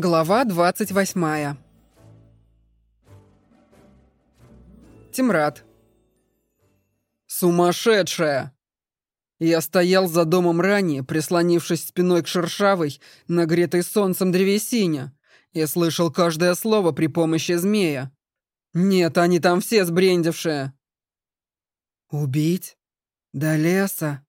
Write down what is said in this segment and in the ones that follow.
Глава 28. Тимрад. Сумасшедшая! Я стоял за домом ранее, прислонившись спиной к шершавой, нагретой солнцем древесине, и слышал каждое слово при помощи змея. Нет, они там все сбрендившие. Убить? До леса?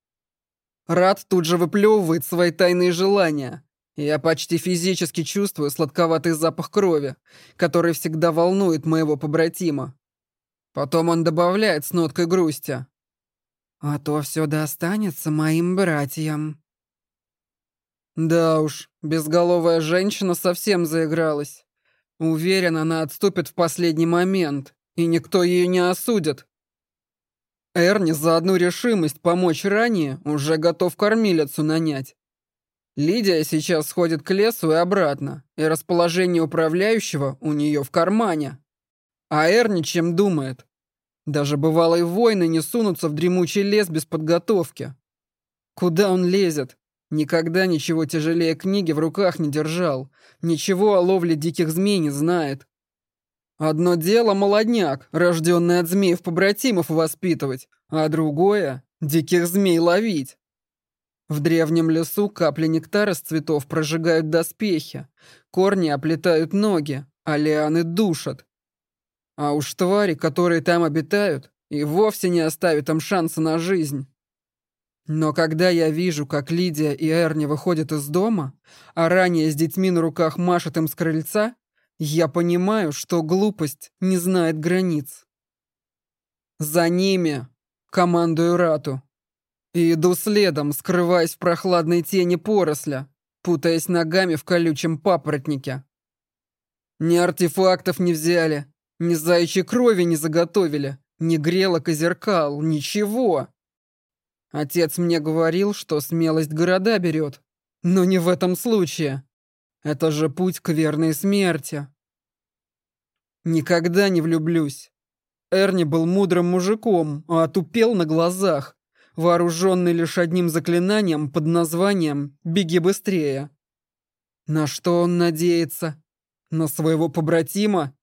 Рад тут же выплевывает свои тайные желания. Я почти физически чувствую сладковатый запах крови, который всегда волнует моего побратима. Потом он добавляет с ноткой грусти. «А то все достанется моим братьям». Да уж, безголовая женщина совсем заигралась. Уверен, она отступит в последний момент, и никто ее не осудит. Эрни за одну решимость помочь ранее уже готов кормилицу нанять. Лидия сейчас сходит к лесу и обратно, и расположение управляющего у нее в кармане. А Эрни чем думает? Даже бывалые воины не сунутся в дремучий лес без подготовки. Куда он лезет? Никогда ничего тяжелее книги в руках не держал. Ничего о ловле диких змей не знает. Одно дело молодняк, рожденный от змеев-побратимов воспитывать, а другое — диких змей ловить. В древнем лесу капли нектара с цветов прожигают доспехи, корни оплетают ноги, а лианы душат. А уж твари, которые там обитают, и вовсе не оставят им шанса на жизнь. Но когда я вижу, как Лидия и Эрни выходят из дома, а ранее с детьми на руках машет им с крыльца, я понимаю, что глупость не знает границ. За ними командую Рату. И иду следом, скрываясь в прохладной тени поросля, путаясь ногами в колючем папоротнике. Ни артефактов не взяли, ни заячьей крови не заготовили, ни грелок и зеркал, ничего. Отец мне говорил, что смелость города берет. Но не в этом случае. Это же путь к верной смерти. Никогда не влюблюсь. Эрни был мудрым мужиком, а отупел на глазах, вооруженный лишь одним заклинанием под названием «Беги быстрее». На что он надеется? На своего побратима?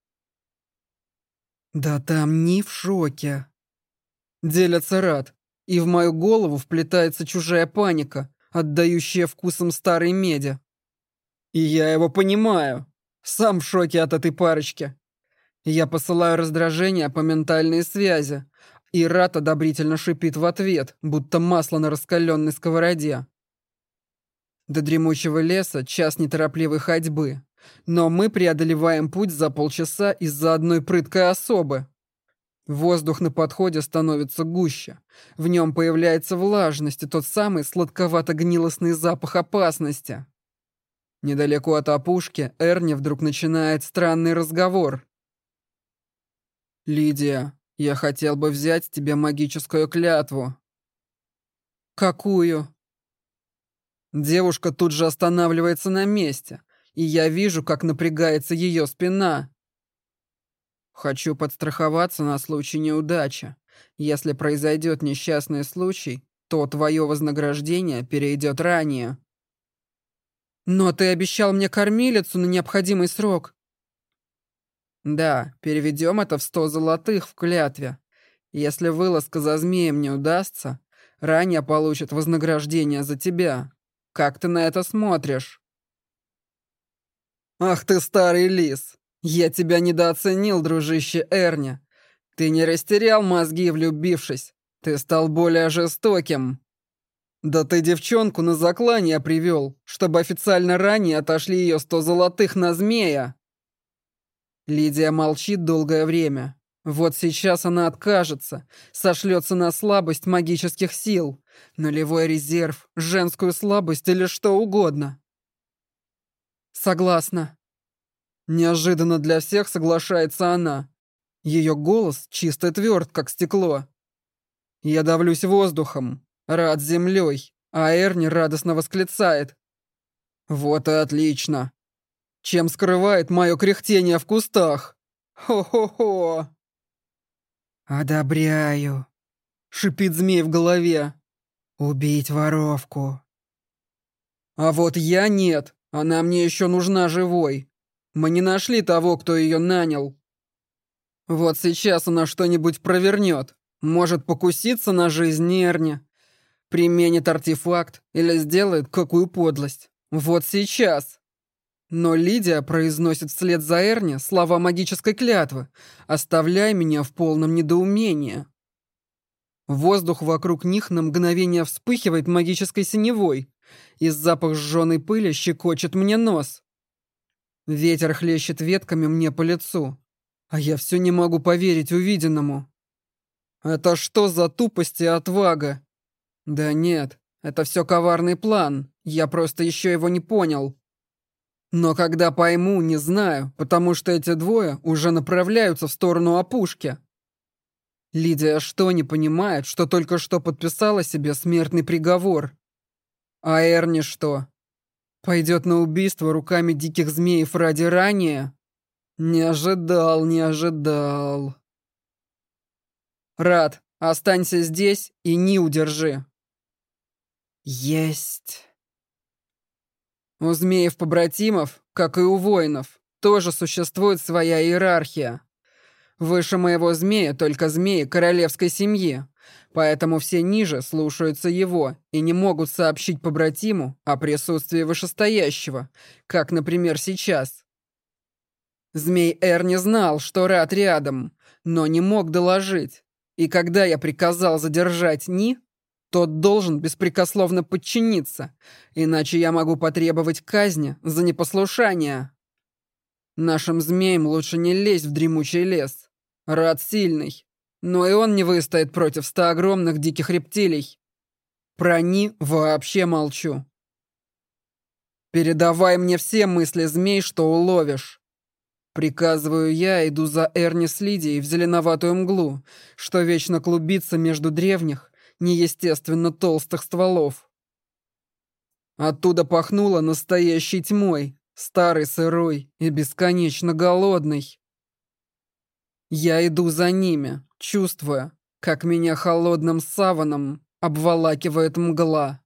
Да там не в шоке. Делятся рад и в мою голову вплетается чужая паника, отдающая вкусом старой меди. И я его понимаю. Сам в шоке от этой парочки. Я посылаю раздражение по ментальной связи, и Рат одобрительно шипит в ответ, будто масло на раскаленной сковороде. До дремучего леса час неторопливой ходьбы, но мы преодолеваем путь за полчаса из-за одной прыткой особы. Воздух на подходе становится гуще. В нем появляется влажность и тот самый сладковато-гнилостный запах опасности. Недалеко от опушки Эрни вдруг начинает странный разговор. «Лидия, я хотел бы взять тебе магическую клятву». «Какую?» Девушка тут же останавливается на месте, и я вижу, как напрягается ее спина. Хочу подстраховаться на случай неудачи. Если произойдет несчастный случай, то твое вознаграждение перейдет ранее. Но ты обещал мне кормилицу на необходимый срок. Да, переведем это в сто золотых в клятве. Если вылазка за змеем не удастся, ранее получит вознаграждение за тебя. Как ты на это смотришь? Ах ты старый лис! «Я тебя недооценил, дружище Эрни. Ты не растерял мозги, влюбившись. Ты стал более жестоким. Да ты девчонку на заклание привел, чтобы официально ранее отошли ее сто золотых на змея». Лидия молчит долгое время. Вот сейчас она откажется, сошлется на слабость магических сил, нулевой резерв, женскую слабость или что угодно. Согласна. Неожиданно для всех соглашается она. Ее голос чисто тверд, как стекло. Я давлюсь воздухом, рад землей, а Эрни радостно восклицает. Вот и отлично. Чем скрывает мое кряхтение в кустах? Хо-хо-хо. Одобряю. Шипит змей в голове. Убить воровку. А вот я нет. Она мне еще нужна живой. Мы не нашли того, кто ее нанял. Вот сейчас она что-нибудь провернет. Может покуситься на жизнь Нерни. Применит артефакт или сделает какую подлость. Вот сейчас. Но Лидия произносит вслед за Эрни слова магической клятвы, оставляя меня в полном недоумении. Воздух вокруг них на мгновение вспыхивает магической синевой, и запах сжженной пыли щекочет мне нос. Ветер хлещет ветками мне по лицу, а я все не могу поверить увиденному. Это что за тупость и отвага? Да нет, это все коварный план, я просто еще его не понял. Но когда пойму, не знаю, потому что эти двое уже направляются в сторону опушки. Лидия что, не понимает, что только что подписала себе смертный приговор? А Эрни что? Пойдет на убийство руками диких змеев ради ранее? Не ожидал, не ожидал. Рад, останься здесь и не удержи. Есть. У змеев-побратимов, как и у воинов, тоже существует своя иерархия. Выше моего змея только змеи королевской семьи, поэтому все ниже слушаются его и не могут сообщить побратиму о присутствии вышестоящего, как, например, сейчас. Змей Эр не знал, что Рад рядом, но не мог доложить. И когда я приказал задержать Ни, тот должен беспрекословно подчиниться, иначе я могу потребовать казни за непослушание. Нашим змеям лучше не лезть в дремучий лес. Рад сильный. Но и он не выстоит против ста огромных диких рептилий. Про Ни вообще молчу. Передавай мне все мысли змей, что уловишь. Приказываю я, иду за Эрни с Лидией в зеленоватую мглу, что вечно клубится между древних, неестественно толстых стволов. Оттуда пахнуло настоящей тьмой, старый сырой и бесконечно голодный. Я иду за ними, чувствуя, как меня холодным саваном обволакивает мгла.